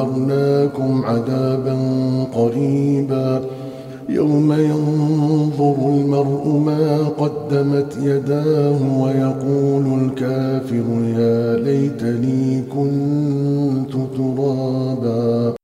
أنذرناكم عذابا قريبا يوم ينظر المرء ما قدمت يداه ويقول الكافر يا ليتني